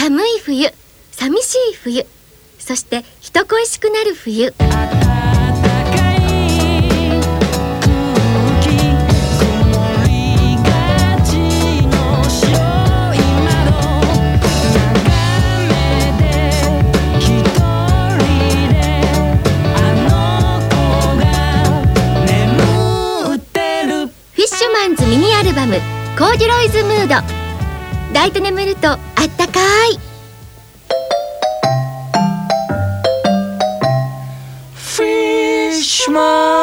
寒い冬寂しい冬そして人恋しくなる冬。フィッシュマンズミニアルバム「コーデュロイズムード」抱いて眠るとあった לשמוע.